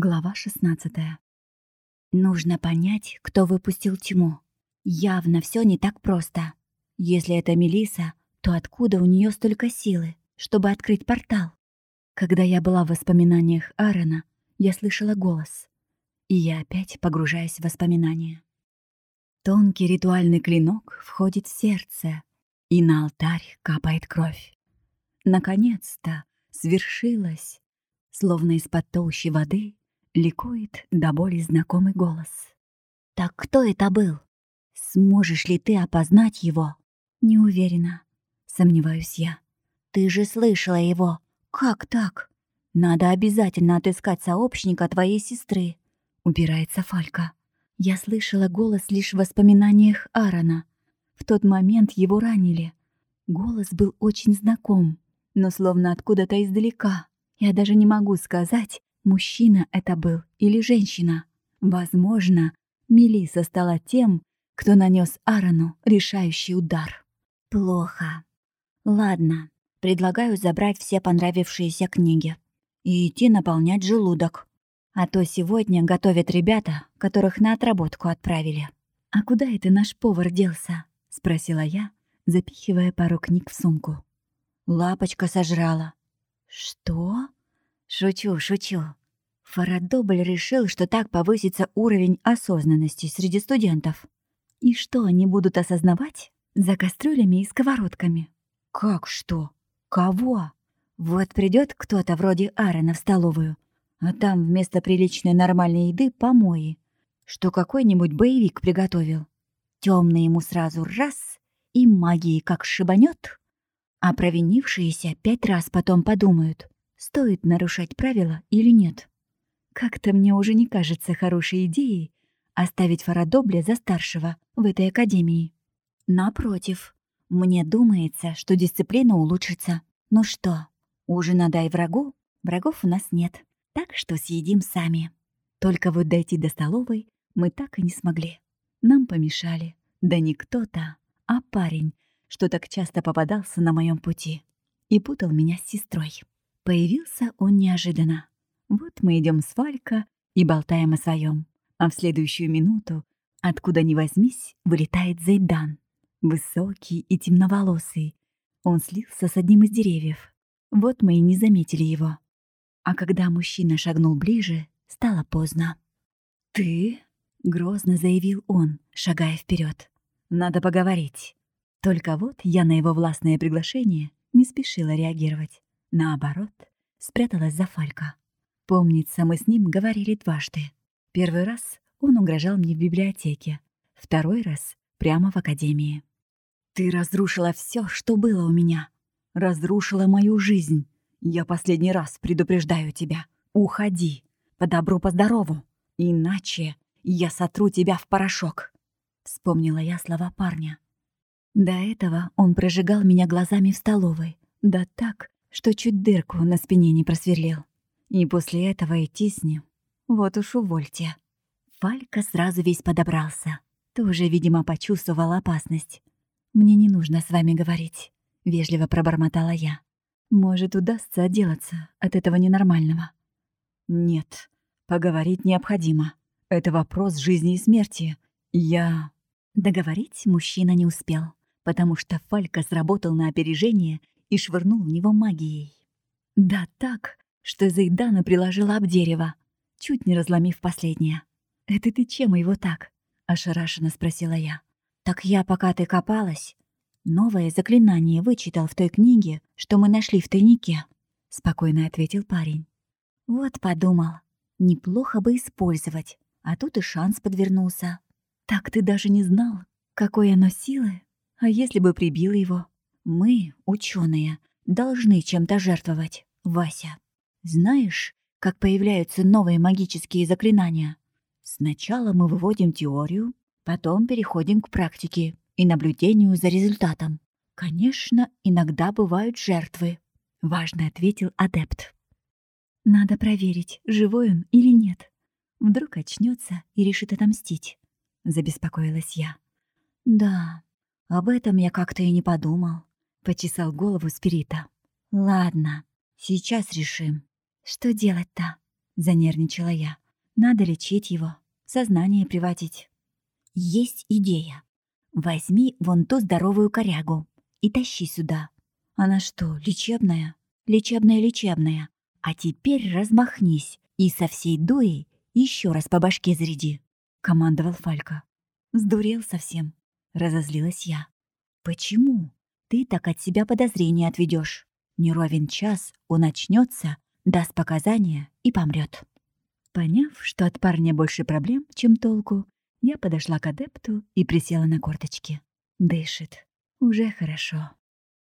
Глава 16. Нужно понять, кто выпустил тьму. Явно все не так просто. Если это Мелиса, то откуда у нее столько силы, чтобы открыть портал? Когда я была в воспоминаниях Аарона, я слышала голос. И я опять погружаюсь в воспоминания. Тонкий ритуальный клинок входит в сердце, и на алтарь капает кровь. Наконец-то свершилось, словно из-под толщи воды ликует до боли знакомый голос. «Так кто это был? Сможешь ли ты опознать его?» «Не уверена», — сомневаюсь я. «Ты же слышала его. Как так?» «Надо обязательно отыскать сообщника твоей сестры», — упирается Фалька. Я слышала голос лишь в воспоминаниях Аарона. В тот момент его ранили. Голос был очень знаком, но словно откуда-то издалека. Я даже не могу сказать, мужчина это был или женщина. Возможно, Мелиса стала тем, кто нанес Аарону решающий удар. Плохо. Ладно, предлагаю забрать все понравившиеся книги и идти наполнять желудок. А то сегодня готовят ребята, которых на отработку отправили. «А куда это наш повар делся?» — спросила я, запихивая пару книг в сумку. Лапочка сожрала. «Что?» «Шучу, шучу». Фарадобль решил, что так повысится уровень осознанности среди студентов. И что они будут осознавать? За кастрюлями и сковородками. Как что? Кого? Вот придет кто-то вроде Аарона в столовую, а там вместо приличной нормальной еды помои, что какой-нибудь боевик приготовил. Темный ему сразу раз и магии как шибанет, а провинившиеся пять раз потом подумают, стоит нарушать правила или нет. Как-то мне уже не кажется хорошей идеей оставить Фарадобля за старшего в этой академии. Напротив, мне думается, что дисциплина улучшится. Ну что, ужина дай врагу, врагов у нас нет так что съедим сами. Только вот дойти до столовой мы так и не смогли. Нам помешали. Да не кто-то, а парень, что так часто попадался на моем пути и путал меня с сестрой. Появился он неожиданно. Мы идем с Валька и болтаем о своем, а в следующую минуту, откуда ни возьмись, вылетает Зайдан. Высокий и темноволосый. Он слился с одним из деревьев. Вот мы и не заметили его. А когда мужчина шагнул ближе, стало поздно. «Ты?» — грозно заявил он, шагая вперед. «Надо поговорить». Только вот я на его властное приглашение не спешила реагировать. Наоборот, спряталась за Фалька. Помнится, мы с ним говорили дважды. Первый раз он угрожал мне в библиотеке, второй раз прямо в академии. «Ты разрушила все, что было у меня. Разрушила мою жизнь. Я последний раз предупреждаю тебя. Уходи. По добру, по здорову. Иначе я сотру тебя в порошок. Вспомнила я слова парня. До этого он прожигал меня глазами в столовой. Да так, что чуть дырку на спине не просверлил. И после этого идти с ним. Вот уж увольте. Фалька сразу весь подобрался. Тоже, видимо, почувствовал опасность. «Мне не нужно с вами говорить», — вежливо пробормотала я. Может, удастся отделаться от этого ненормального. Нет, поговорить необходимо. Это вопрос жизни и смерти. Я... Договорить мужчина не успел, потому что Фалька сработал на опережение и швырнул в него магией. Да так, что Зайдана приложила об дерево, чуть не разломив последнее. «Это ты чем его так?» — ошарашенно спросила я. «Так я, пока ты копалась, Новое заклинание вычитал в той книге, что мы нашли в тайнике», — спокойно ответил парень. «Вот подумал, неплохо бы использовать, а тут и шанс подвернулся. Так ты даже не знал, какой оно силы? А если бы прибил его? Мы, ученые, должны чем-то жертвовать, Вася. Знаешь, как появляются новые магические заклинания? Сначала мы выводим теорию, потом переходим к практике и наблюдению за результатом. Конечно, иногда бывают жертвы, важно ответил адепт. Надо проверить, живой он или нет. Вдруг очнется и решит отомстить, забеспокоилась я. Да, об этом я как-то и не подумал, почесал голову Спирита. Ладно, сейчас решим. Что делать-то? Занервничала я. Надо лечить его, сознание приводить. Есть идея. Возьми вон ту здоровую корягу и тащи сюда. Она что, лечебная? Лечебная-лечебная. А теперь размахнись и со всей дуей еще раз по башке заряди, командовал Фалька. Сдурел совсем, разозлилась я. Почему? Ты так от себя подозрения отведешь. Не ровен час он очнется, даст показания и помрет. Поняв, что от парня больше проблем, чем толку, я подошла к адепту и присела на корточки. Дышит. Уже хорошо.